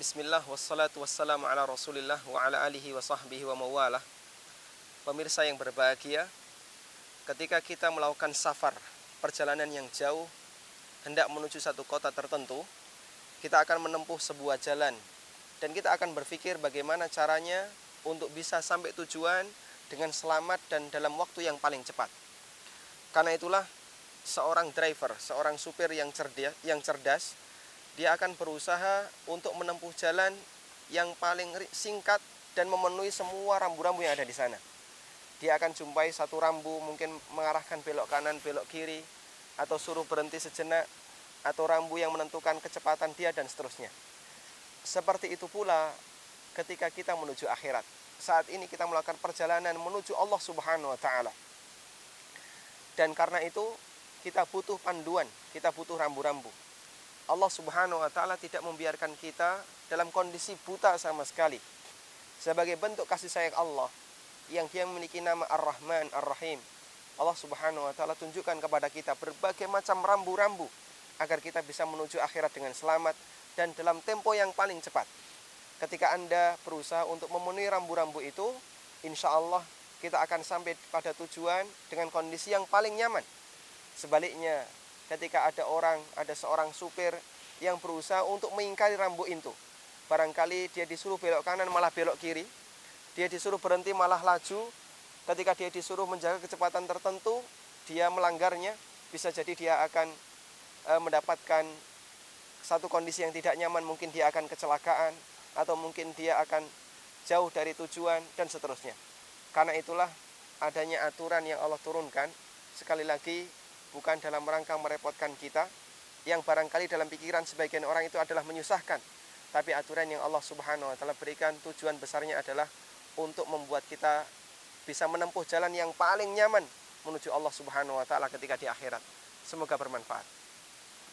Bismillah wassalatu wassalamu ala rasulillah wa ala alihi wa sahbihi wa mawalah. Pemirsa yang berbahagia Ketika kita melakukan safar Perjalanan yang jauh Hendak menuju satu kota tertentu Kita akan menempuh sebuah jalan. Dan kita akan berpikir bagaimana caranya Untuk bisa sampai tujuan Dengan selamat dan dalam waktu yang paling cepat. Karena itulah Seorang driver, seorang supir yang cerdas, yang cerdas dia akan berusaha untuk menempuh jalan yang paling singkat dan memenuhi semua rambu-rambu yang ada di sana. Dia akan jumpai satu rambu mungkin mengarahkan belok kanan, belok kiri, atau suruh berhenti sejenak, atau rambu yang menentukan kecepatan dia dan seterusnya. Seperti itu pula ketika kita menuju akhirat. Saat ini kita melakukan perjalanan menuju Allah Subhanahu wa taala. Dan karena itu kita butuh panduan, kita butuh rambu-rambu. Allah Subhanahu wa taala tidak membiarkan kita dalam kondisi buta sama sekali. Sebagai bentuk kasih sayang Allah yang dia memiliki nama Ar-Rahman Ar-Rahim. Allah Subhanahu wa taala tunjukkan kepada kita berbagai macam rambu-rambu agar kita bisa menuju akhirat dengan selamat dan dalam tempo yang paling cepat. Ketika Anda berusaha untuk memenuhi rambu-rambu itu, insya Allah kita akan sampai pada tujuan dengan kondisi yang paling nyaman. Sebaliknya, ketika ada orang, ada seorang supir yang berusaha untuk mengingkari rambu itu. Barangkali dia disuruh belok kanan malah belok kiri. Dia disuruh berhenti malah laju. Ketika dia disuruh menjaga kecepatan tertentu, dia melanggarnya. Bisa jadi dia akan e, mendapatkan satu kondisi yang tidak nyaman, mungkin dia akan kecelakaan atau mungkin dia akan jauh dari tujuan dan seterusnya. Karena itulah adanya aturan yang Allah turunkan sekali lagi bukan dalam rangka merepotkan kita yang barangkali dalam pikiran sebagian orang itu adalah menyusahkan tapi aturan yang Allah Subhanahu wa taala berikan tujuan besarnya adalah untuk membuat kita bisa menempuh jalan yang paling nyaman menuju Allah Subhanahu wa taala ketika di akhirat. Semoga bermanfaat.